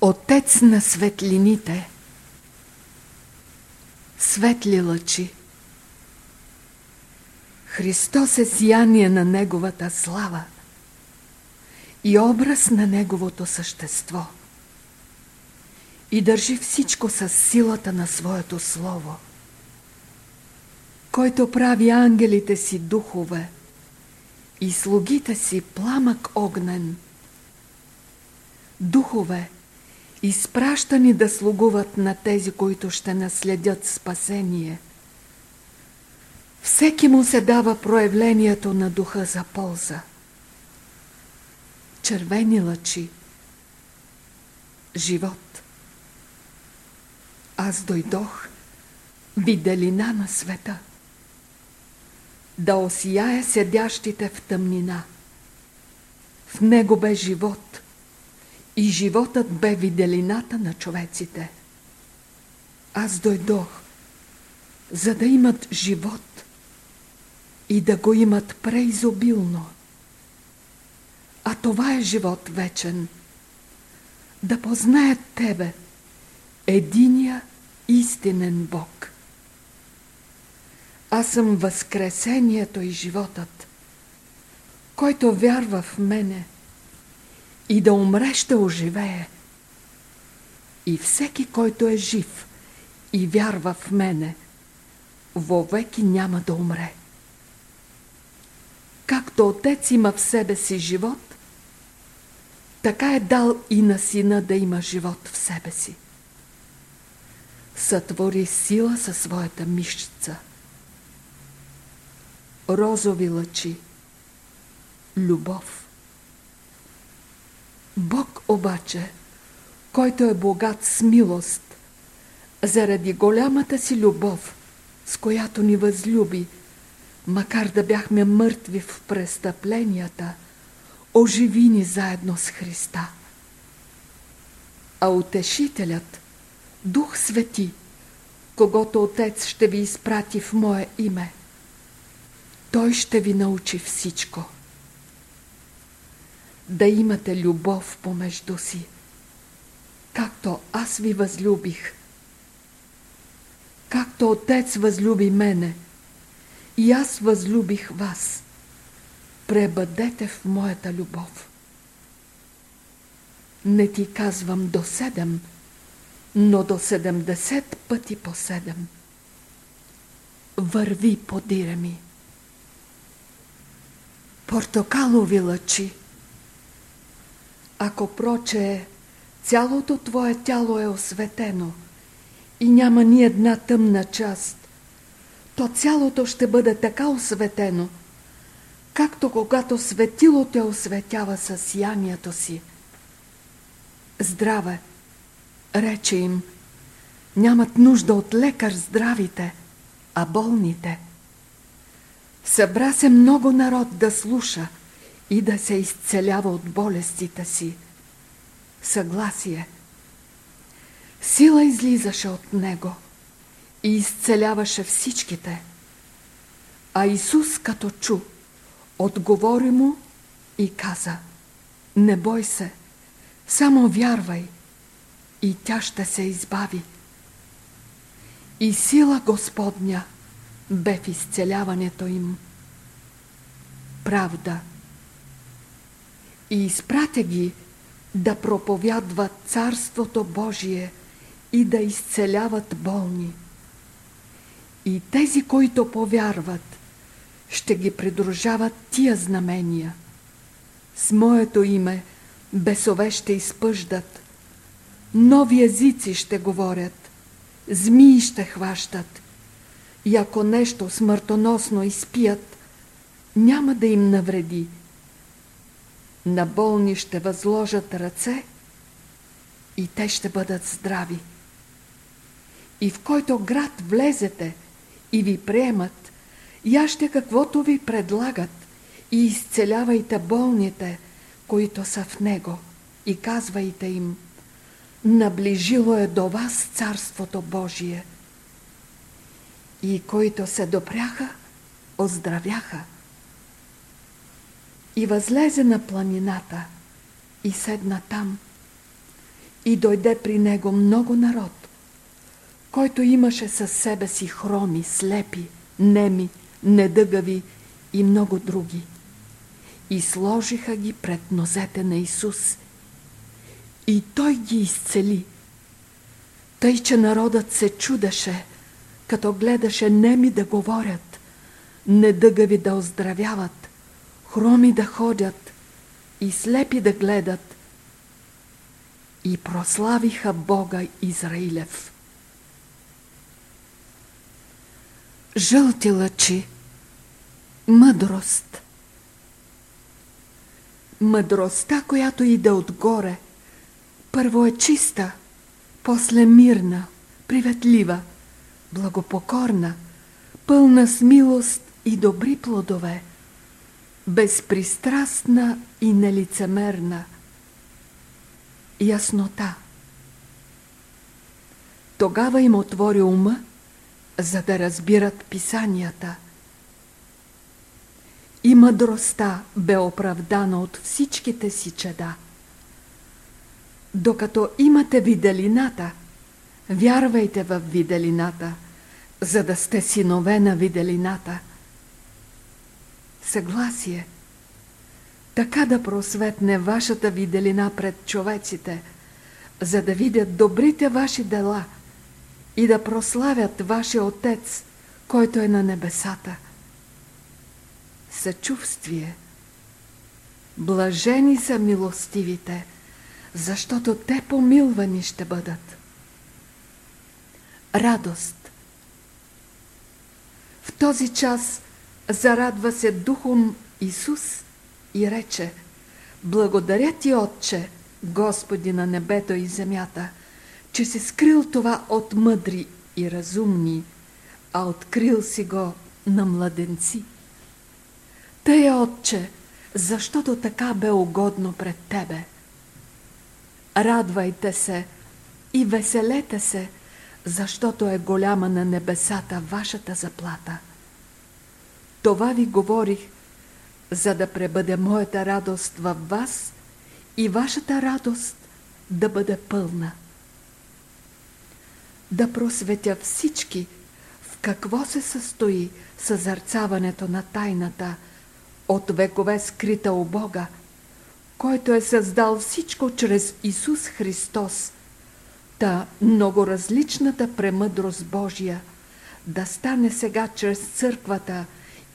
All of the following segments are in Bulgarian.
Отец на светлините, светли лъчи. Христос е сияние на Неговата слава и образ на Неговото същество и държи всичко с силата на Своето Слово, който прави ангелите си духове и слугите си пламък огнен. Духове, изпращани да слугуват на тези, които ще наследят спасение. Всеки му се дава проявлението на духа за полза. Червени лъчи. Живот. Аз дойдох виделина на света. Да осияе седящите в тъмнина. В него бе живот – и животът бе виделината на човеците. Аз дойдох, за да имат живот и да го имат преизобилно. А това е живот вечен. Да познаят Тебе, единия истинен Бог. Аз съм възкресението и животът, който вярва в мене – и да умре ще оживее. И всеки, който е жив и вярва в мене, вовеки няма да умре. Както Отец има в себе си живот, така е дал и на сина да има живот в себе си. Сътвори сила със своята мишца. Розови лъчи. Любов. Бог обаче, който е богат с милост, заради голямата си любов, с която ни възлюби, макар да бяхме мъртви в престъпленията, оживи ни заедно с Христа. А утешителят, Дух Свети, когато Отец ще ви изпрати в Мое име, Той ще ви научи всичко да имате любов помежду си, както аз ви възлюбих, както Отец възлюби мене и аз възлюбих вас. Пребъдете в моята любов. Не ти казвам до седем, но до седемдесет пъти по седем. Върви, подире ми. Портокалови лъчи – ако проче цялото твое тяло е осветено и няма ни една тъмна част, то цялото ще бъде така осветено, както когато светило те осветява със сиянието си. Здраве, рече им, нямат нужда от лекар здравите, а болните. Събра се много народ да слуша – и да се изцелява от болестите си. Съгласие. Сила излизаше от него и изцеляваше всичките. А Исус като чу, отговори му и каза Не бой се, само вярвай и тя ще се избави. И сила Господня бе в изцеляването им. Правда – и изпратя ги да проповядват Царството Божие и да изцеляват болни. И тези, които повярват, ще ги придружават тия знамения. С моето име бесове ще изпъждат, нови езици ще говорят, змии ще хващат, и ако нещо смъртоносно изпият, няма да им навреди – на болни ще възложат ръце и те ще бъдат здрави. И в който град влезете и ви приемат, яще каквото ви предлагат и изцелявайте болните, които са в него и казвайте им, наближило е до вас Царството Божие. И които се допряха, оздравяха и възлезе на планината и седна там. и дойде при него много народ, който имаше със себе си хроми, слепи, неми, недъгави и много други. И сложиха ги пред нозете на Исус. И Той ги изцели. Тъй, че народът се чудеше, като гледаше неми да говорят, недъгави да оздравяват, хроми да ходят и слепи да гледат. И прославиха Бога Израилев. Жълти лъчи Мъдрост Мъдростта, която иде отгоре, първо е чиста, после мирна, приветлива, благопокорна, пълна с милост и добри плодове, безпристрастна и нелицемерна, яснота. Тогава им отвори ума, за да разбират писанията – и мъдростта бе оправдана от всичките си чеда. Докато имате виделината, вярвайте в виделината, за да сте синове на виделината. Съгласие. Така да просветне вашата виделина пред човеците, за да видят добрите ваши дела и да прославят вашия Отец, който е на небесата – съчувствие. Блажени са милостивите, защото те помилвани ще бъдат. Радост. В този час зарадва се духом Исус и рече Благодаря ти, Отче, Господи на небето и земята, че си скрил това от мъдри и разумни, а открил си го на младенци. Тъй, Отче, защото така бе угодно пред Тебе. Радвайте се и веселете се, защото е голяма на небесата вашата заплата. Това ви говорих, за да пребъде моята радост във вас и вашата радост да бъде пълна. Да просветя всички в какво се състои съзърцаването на тайната – от векове скрита у Бога, който е създал всичко чрез Исус Христос, та много различната премъдрост Божия да стане сега чрез църквата,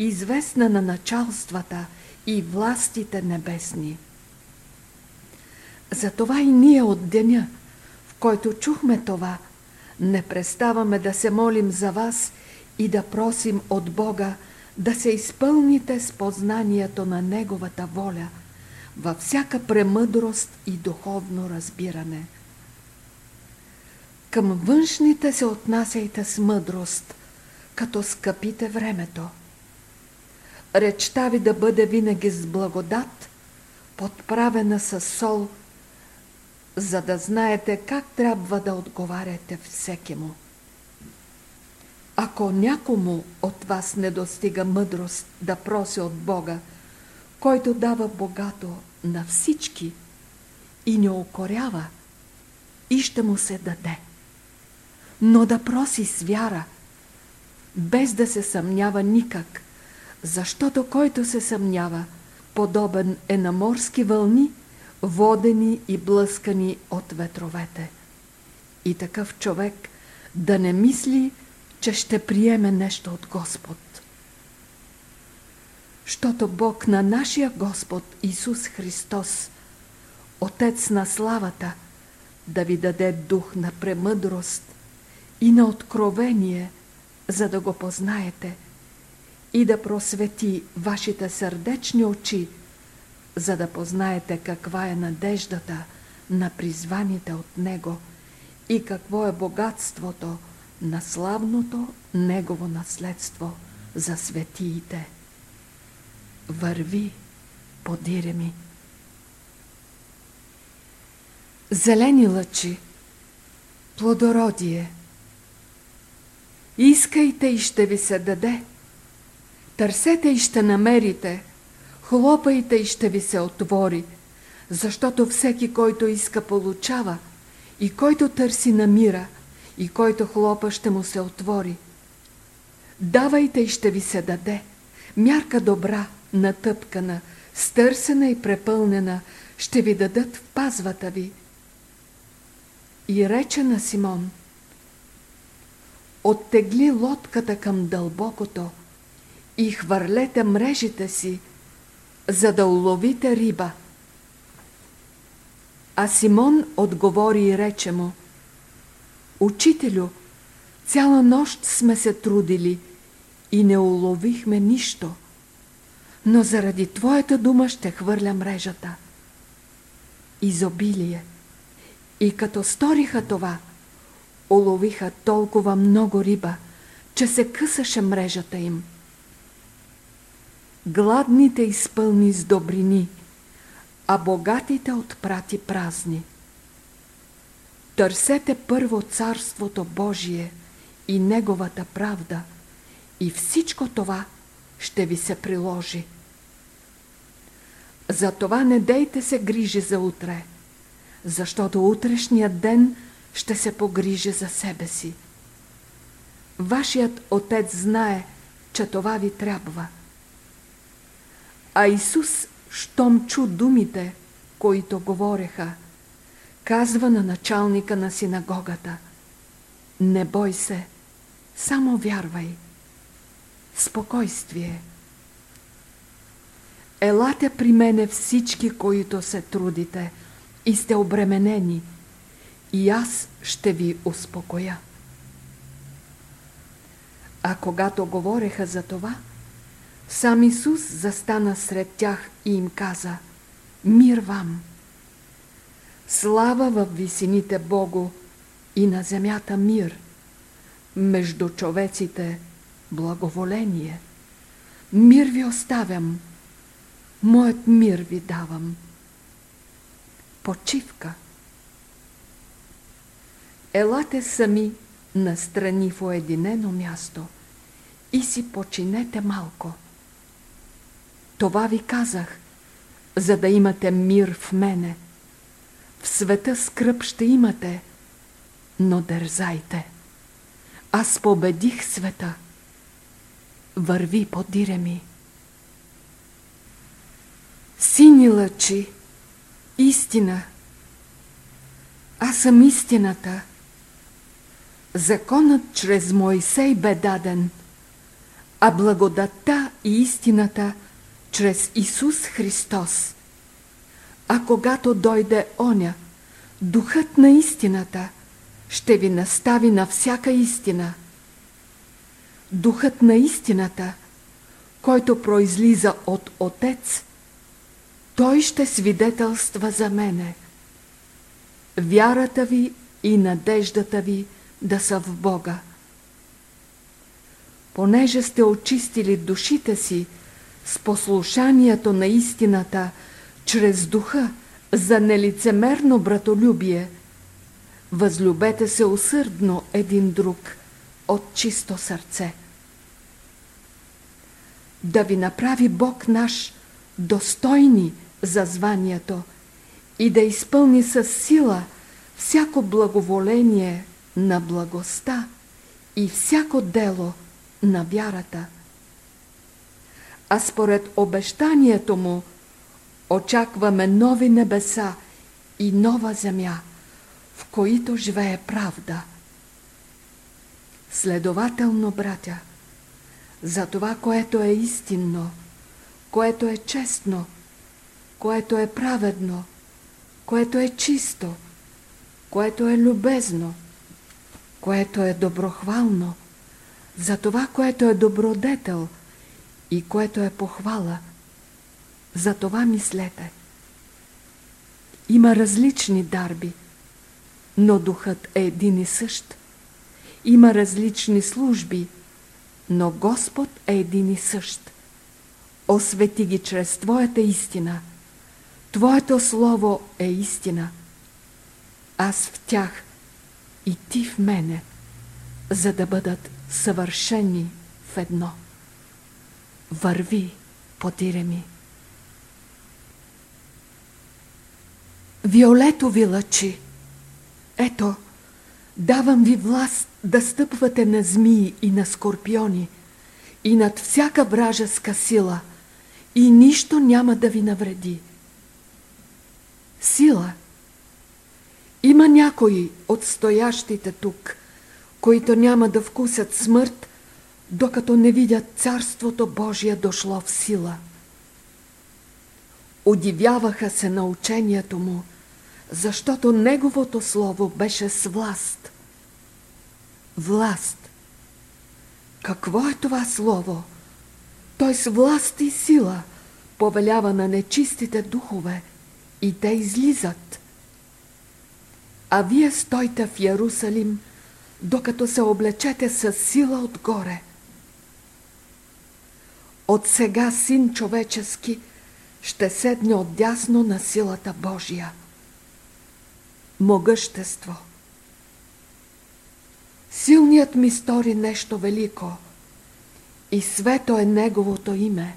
известна на началствата и властите небесни. Затова и ние от деня, в който чухме това, не преставаме да се молим за вас и да просим от Бога да се изпълните с познанието на Неговата воля във всяка премъдрост и духовно разбиране. Към външните се отнасяйте с мъдрост, като скъпите времето. Речта ви да бъде винаги с благодат, подправена с сол, за да знаете как трябва да отговаряте всеки му. Ако някому от вас не достига мъдрост да проси от Бога, който дава богато на всички и не укорява, и ще му се даде. Но да проси с вяра, без да се съмнява никак, защото който се съмнява, подобен е на морски вълни, водени и блъскани от ветровете. И такъв човек да не мисли, че ще приеме нещо от Господ. Щото Бог на нашия Господ Исус Христос, Отец на славата, да ви даде дух на премъдрост и на откровение, за да го познаете и да просвети вашите сърдечни очи, за да познаете каква е надеждата на призваните от Него и какво е богатството – на славното Негово наследство за светиите. Върви, подире ми. Зелени лъчи, плодородие. Искайте и ще ви се даде. Търсете и ще намерите. Хлопайте и ще ви се отвори, защото всеки, който иска, получава, И който търси намира, и който хлопа ще му се отвори. Давайте и ще ви се даде. Мярка добра, натъпкана, стърсена и препълнена, ще ви дадат в пазвата ви. И рече на Симон, оттегли лодката към дълбокото и хвърлете мрежите си, за да уловите риба. А Симон отговори и рече му, Учителю, цяла нощ сме се трудили и не уловихме нищо, но заради Твоята дума ще хвърля мрежата. Изобилие. И като сториха това, уловиха толкова много риба, че се късаше мрежата им. Гладните изпълни с добрини, а богатите отпрати празни. Търсете първо Царството Божие и Неговата правда и всичко това ще ви се приложи. Затова не дейте се грижи за утре, защото утрешният ден ще се погрижи за себе си. Вашият Отец знае, че това ви трябва. А Исус, щом чу думите, които говореха, казва на началника на синагогата Не бой се, само вярвай. Спокойствие. Елате при мене всички, които се трудите и сте обременени, и аз ще ви успокоя. А когато говореха за това, сам Исус застана сред тях и им каза Мир вам! Слава в висините Богу и на земята мир, между човеците благоволение. Мир ви оставям, моят мир ви давам. Почивка. Елате сами настрани в уединено място и си починете малко. Това ви казах, за да имате мир в мене – в света скръп ще имате, но дързайте. Аз победих света. Върви подире ми. Сини лъчи, истина. Аз съм истината. Законът чрез Моисей бе даден, а благодатта и истината чрез Исус Христос – а когато дойде оня, духът на истината ще ви настави на всяка истина. Духът на истината, който произлиза от Отец, той ще свидетелства за мене. Вярата ви и надеждата ви да са в Бога. Понеже сте очистили душите си с послушанието на истината – чрез духа за нелицемерно братолюбие. Възлюбете се усърдно един друг от чисто сърце. Да ви направи Бог наш достойни за званието и да изпълни с сила всяко благоволение на благостта и всяко дело на вярата. А според обещанието му очакваме нови небеса и нова земя, в които живее правда. Следователно, братя, за това, което е истинно, което е честно, което е праведно, което е чисто, което е любезно, което е доброхвално, за това, което е добродетел и което е похвала – за това мислете. Има различни дарби, но духът е един и същ. Има различни служби, но Господ е един и същ. Освети ги чрез Твоята истина. Твоето Слово е истина. Аз в тях и Ти в мене, за да бъдат съвършени в едно. Върви, потире ми. Виолетови лъчи, Ето, давам ви власт да стъпвате на змии и на скорпиони и над всяка вражеска сила и нищо няма да ви навреди. Сила. Има някои от стоящите тук, които няма да вкусят смърт, докато не видят Царството Божие дошло в сила. Удивяваха се на учението му, защото неговото слово беше с власт. Власт. Какво е това слово? Той с власт и сила повелява на нечистите духове и те излизат. А вие стойте в Ярусалим, докато се облечете с сила отгоре. От сега син човечески ще седне отдясно на силата Божия. Могъщество. Силният ми стори нещо велико и свето е Неговото име.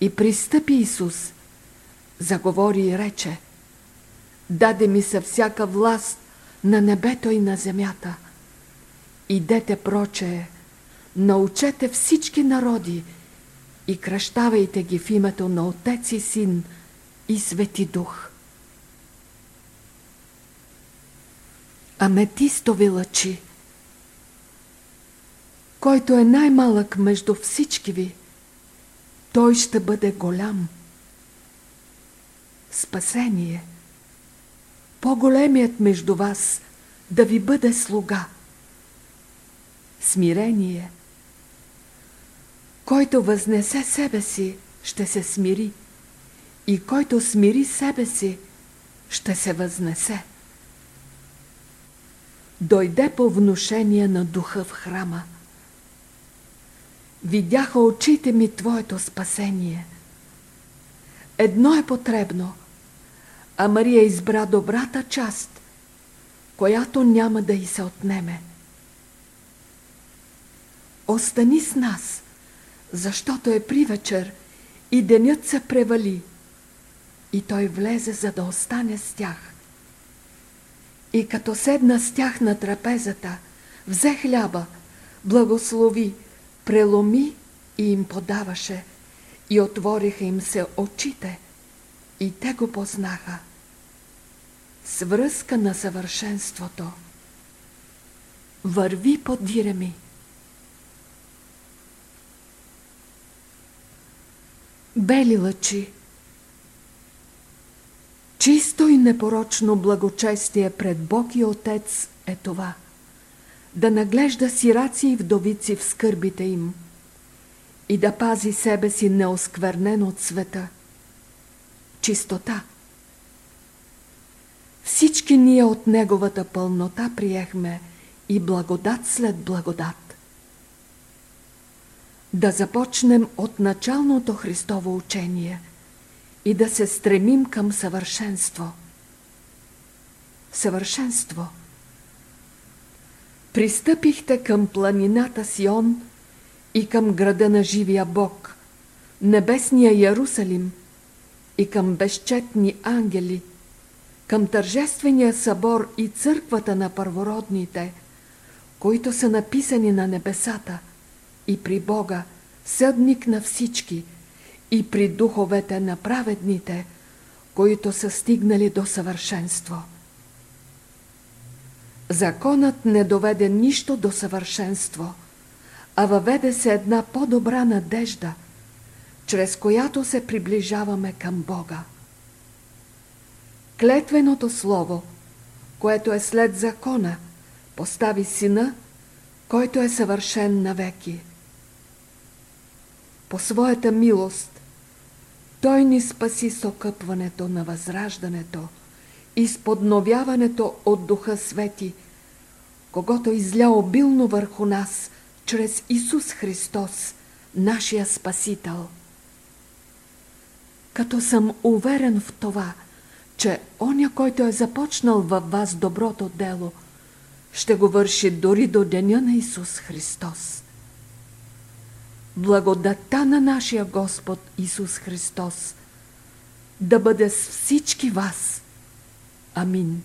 И пристъпи Исус, заговори и рече, даде ми се всяка власт на небето и на земята. Идете проче, научете всички народи и кръщавайте ги в името на Отец и Син и Свети Дух. Аметистови лъчи Който е най-малък между всички ви, той ще бъде голям. Спасение По-големият между вас да ви бъде слуга. Смирение – който възнесе себе си, ще се смири. И който смири себе си, ще се възнесе. Дойде по внушение на духа в храма. Видяха очите ми Твоето спасение. Едно е потребно, а Мария избра добрата част, която няма да й се отнеме. Остани с нас – защото е привечер и денят се превали. И той влезе, за да остане с тях. И като седна с тях на трапезата, взе хляба, благослови, преломи и им подаваше. И отвориха им се очите, и те го познаха. Свръзка на съвършенството. Върви подире ми. Бели лъчи. Чисто и непорочно благочестие пред Бог и Отец е това. Да наглежда сираци и вдовици в скърбите им и да пази себе си неосквернен от света. Чистота. Всички ние от Неговата пълнота приехме и благодат след благодат да започнем от началното Христово учение и да се стремим към съвършенство. Съвършенство. Пристъпихте към планината Сион и към града на живия Бог, небесния Ярусалим и към безчетни ангели, към тържествения събор и църквата на първородните, които са написани на небесата – и при Бога, съдник на всички, и при духовете на праведните, които са стигнали до съвършенство. Законът не доведе нищо до съвършенство, а въведе се една по-добра надежда, чрез която се приближаваме към Бога. Клетвеното слово, което е след закона, постави сина, който е съвършен навеки по своята милост, Той ни спаси с окъпването на възраждането и с подновяването от Духа Свети, когато изля обилно върху нас чрез Исус Христос, нашия Спасител. Като съм уверен в това, че оня, който е започнал във вас доброто дело, ще го върши дори до деня на Исус Христос благодата на нашия Господ Исус Христос да бъде с всички вас. Амин.